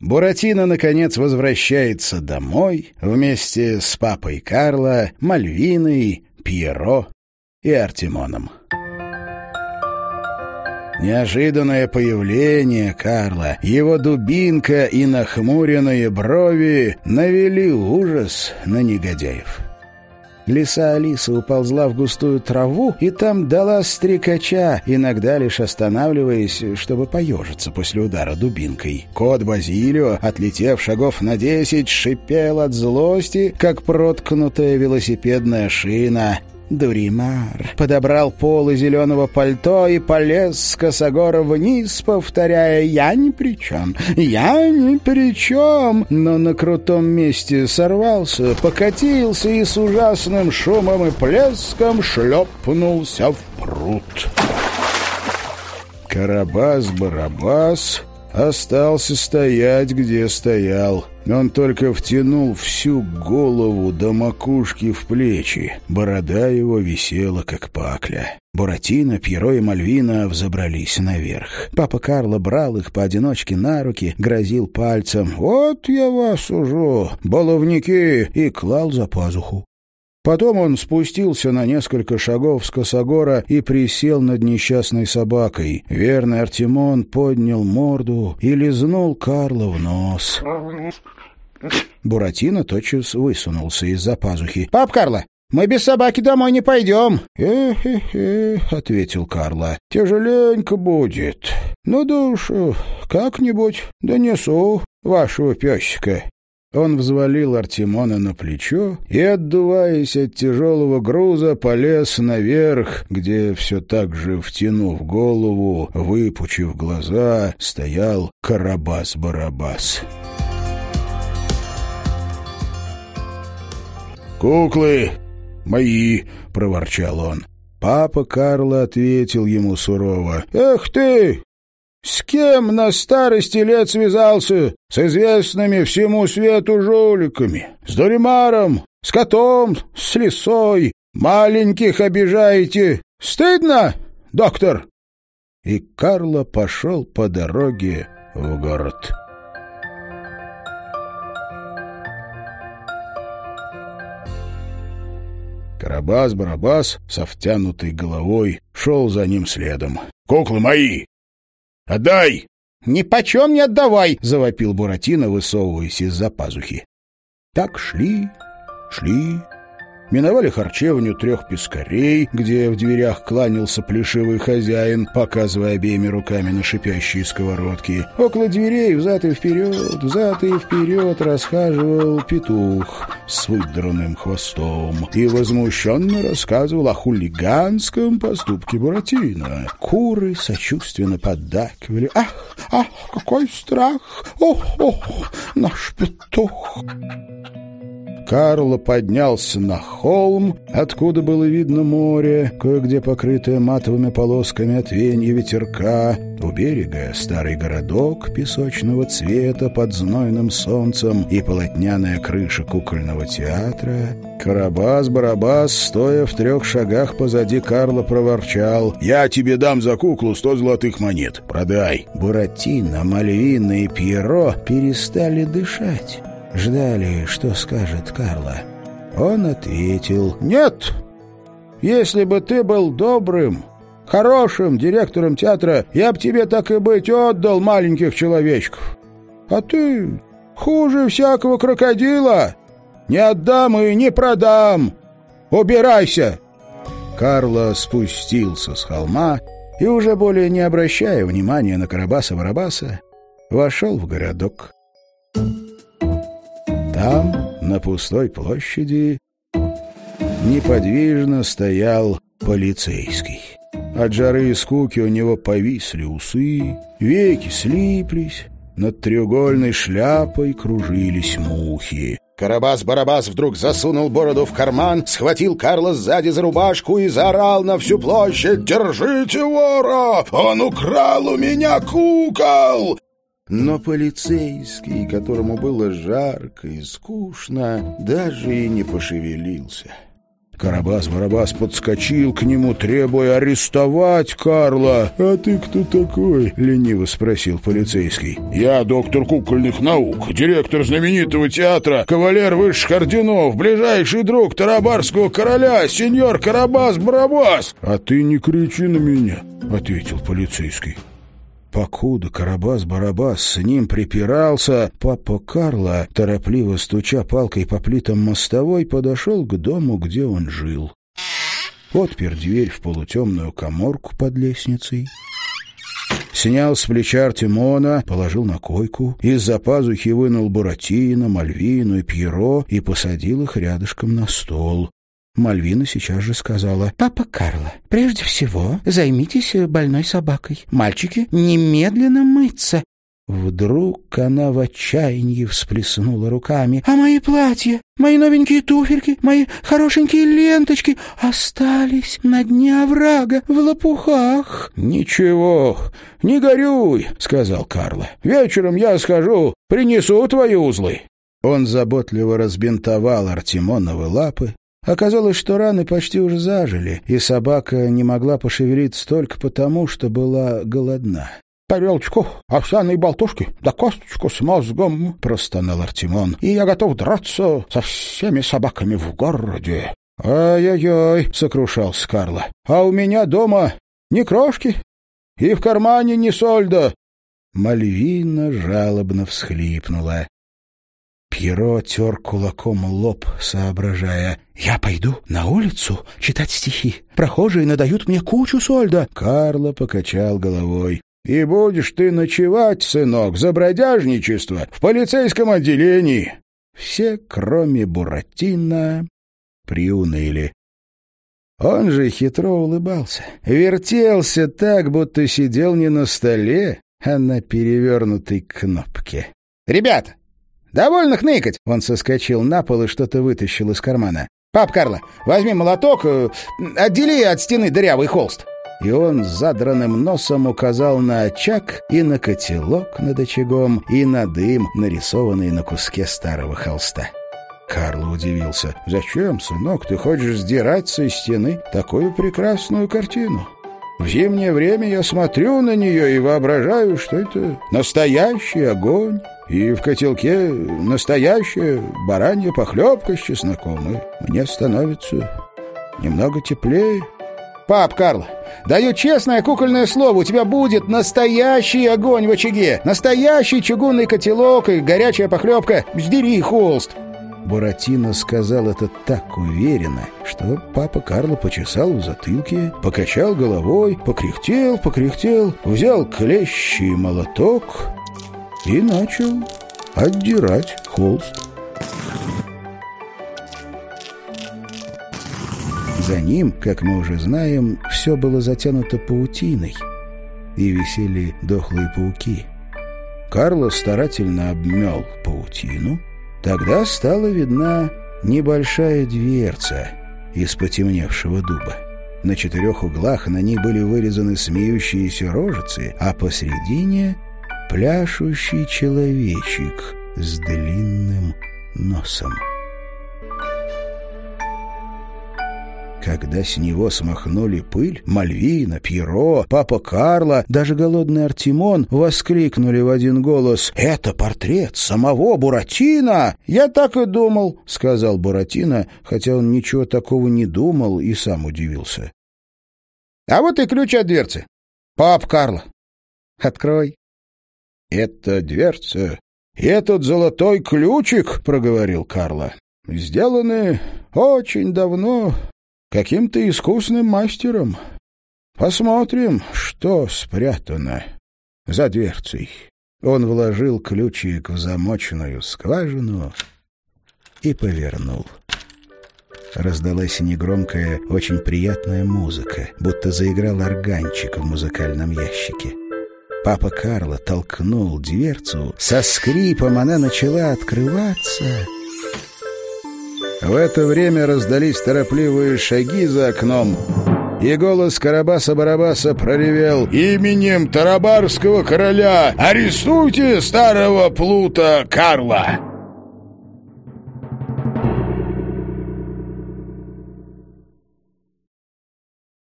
Буратино, наконец, возвращается домой вместе с папой Карла, Мальвиной, Пьеро и Артемоном. Неожиданное появление Карла, его дубинка и нахмуренные брови навели ужас на негодяев. Лиса Алиса уползла в густую траву и там дала стрекача, иногда лишь останавливаясь, чтобы поежиться после удара дубинкой. Кот Базилио, отлетев шагов на десять, шипел от злости, как проткнутая велосипедная шина. Дуримар подобрал полы зеленого пальто и полез с косогора вниз, повторяя «Я ни при чем! Я ни при чем!» Но на крутом месте сорвался, покатился и с ужасным шумом и плеском шлепнулся в пруд. Карабас-барабас остался стоять, где стоял. Он только втянул всю голову до макушки в плечи. Борода его висела, как пакля. Буратино, Пьеро и Мальвина взобрались наверх. Папа Карло брал их поодиночке на руки, грозил пальцем «Вот я вас уже, баловники!» и клал за пазуху. Потом он спустился на несколько шагов с косогора и присел над несчастной собакой. Верный Артемон поднял морду и лизнул Карла в нос. Буратино тотчас высунулся из-за пазухи. — Пап Карло, мы без собаки домой не пойдем. «Э — ответил Карло. — Тяжеленько будет. Ну, душу, как-нибудь донесу вашего песика. Он взвалил Артемона на плечо и, отдуваясь от тяжелого груза, полез наверх, где все так же, втянув голову, выпучив глаза, стоял Карабас-Барабас. «Куклы мои!» — проворчал он. Папа Карло ответил ему сурово. «Эх ты! С кем на старости лет связался? С известными всему свету жуликами, с Доримаром, с котом, с лисой. Маленьких обижаете. Стыдно, доктор?» И Карло пошел по дороге в город. Карабас-барабас со втянутой головой шел за ним следом. «Куклы мои! Отдай!» «Ни почем не отдавай!» — завопил Буратино, высовываясь из-за пазухи. Так шли, шли, миновали харчевню трех пескарей, где в дверях кланялся плешивый хозяин, показывая обеими руками на шипящие сковородки. Около дверей взад и вперед, взад и вперед расхаживал петух с выдранным хвостом и возмущенно рассказывал о хулиганском поступке Буратино. Куры сочувственно поддакивали. «Ах, ах, какой страх! Ох, ох, наш петух!» Карло поднялся на холм, откуда было видно море, кое-где покрытое матовыми полосками от венья ветерка. У берега старый городок песочного цвета под знойным солнцем и полотняная крыша кукольного театра. Карабас-барабас, стоя в трех шагах позади Карла, проворчал. «Я тебе дам за куклу сто золотых монет. Продай». Буратино, Мальвина и Пьеро перестали дышать ждали, что скажет Карла. Он ответил «Нет! Если бы ты был добрым, хорошим директором театра, я б тебе так и быть отдал маленьких человечков. А ты хуже всякого крокодила. Не отдам и не продам. Убирайся!» Карло спустился с холма и, уже более не обращая внимания на Карабаса-Барабаса, вошел в городок. Там, на пустой площади, неподвижно стоял полицейский. От жары и скуки у него повисли усы, веки слиплись, над треугольной шляпой кружились мухи. Карабас-Барабас вдруг засунул бороду в карман, схватил Карла сзади за рубашку и заорал на всю площадь «Держите вора! Он украл у меня кукол!» Но полицейский, которому было жарко и скучно, даже и не пошевелился. Карабас-Барабас подскочил к нему, требуя арестовать Карла. «А ты кто такой?» — лениво спросил полицейский. «Я доктор кукольных наук, директор знаменитого театра, кавалер высших орденов, ближайший друг Тарабарского короля, сеньор Карабас-Барабас!» «А ты не кричи на меня!» — ответил полицейский. Покуда Карабас-Барабас с ним припирался, папа Карла, торопливо стуча палкой по плитам мостовой, подошел к дому, где он жил. Отпер дверь в полутемную коморку под лестницей. Снял с плеча Артемона, положил на койку, из-за пазухи вынул Буратино, Мальвину и Пьеро и посадил их рядышком на стол. Мальвина сейчас же сказала, «Папа Карло, прежде всего займитесь больной собакой. Мальчики, немедленно мыться». Вдруг она в отчаянии всплеснула руками. «А мои платья, мои новенькие туфельки, мои хорошенькие ленточки остались на дне оврага в лопухах». «Ничего, не горюй», — сказал Карло. «Вечером я схожу, принесу твои узлы». Он заботливо разбинтовал Артемоновы лапы, Оказалось, что раны почти уже зажили, и собака не могла пошевелиться только потому, что была голодна. «Тарелочку овсяной болтушки, да косточку с мозгом», — простонал Артемон. «И я готов драться со всеми собаками в городе». «Ай-яй-яй», — сокрушался Карло. «А у меня дома ни крошки и в кармане ни сольда». Мальвина жалобно всхлипнула. Пьеро тер кулаком лоб, соображая. «Я пойду на улицу читать стихи. Прохожие надают мне кучу сольда». Карло покачал головой. «И будешь ты ночевать, сынок, за бродяжничество в полицейском отделении». Все, кроме Буратино, приуныли. Он же хитро улыбался, вертелся так, будто сидел не на столе, а на перевернутой кнопке. «Ребята, «Довольно хныкать!» Он соскочил на пол и что-то вытащил из кармана. «Пап Карло, возьми молоток, э, отдели от стены дырявый холст!» И он задранным носом указал на очаг и на котелок над очагом, и на дым, нарисованный на куске старого холста. Карло удивился. «Зачем, сынок, ты хочешь сдирать со стены такую прекрасную картину?» В зимнее время я смотрю на нее и воображаю, что это настоящий огонь, и в котелке настоящая баранья похлебка с чесноком, и мне становится немного теплее. «Пап, Карл, даю честное кукольное слово, у тебя будет настоящий огонь в очаге, настоящий чугунный котелок и горячая похлебка. Сдери холст!» Буратино сказал это так уверенно, что папа Карло почесал в затылке, покачал головой, покряхтел, покряхтел, взял клещи и молоток и начал отдирать холст. За ним, как мы уже знаем, все было затянуто паутиной, и висели дохлые пауки. Карло старательно обмел паутину — Тогда стала видна небольшая дверца из потемневшего дуба. На четырех углах на ней были вырезаны смеющиеся рожицы, а посредине — пляшущий человечек с длинным носом. Когда с него смахнули пыль, Мальвина, Пьеро, папа Карло, даже голодный Артемон воскликнули в один голос «Это портрет самого Буратино!» «Я так и думал», — сказал Буратино, хотя он ничего такого не думал и сам удивился. «А вот и ключ от дверцы. Пап Карло, открой». «Это дверца, этот золотой ключик», — проговорил Карло, — «сделаны очень давно каким-то искусным мастером. Посмотрим, что спрятано за дверцей. Он вложил ключик в замоченную скважину и повернул. Раздалась негромкая, очень приятная музыка, будто заиграл органчик в музыкальном ящике. Папа Карло толкнул дверцу. Со скрипом она начала открываться — в это время раздались торопливые шаги за окном, и голос Карабаса-Барабаса проревел «Именем Тарабарского короля арестуйте старого плута Карла!»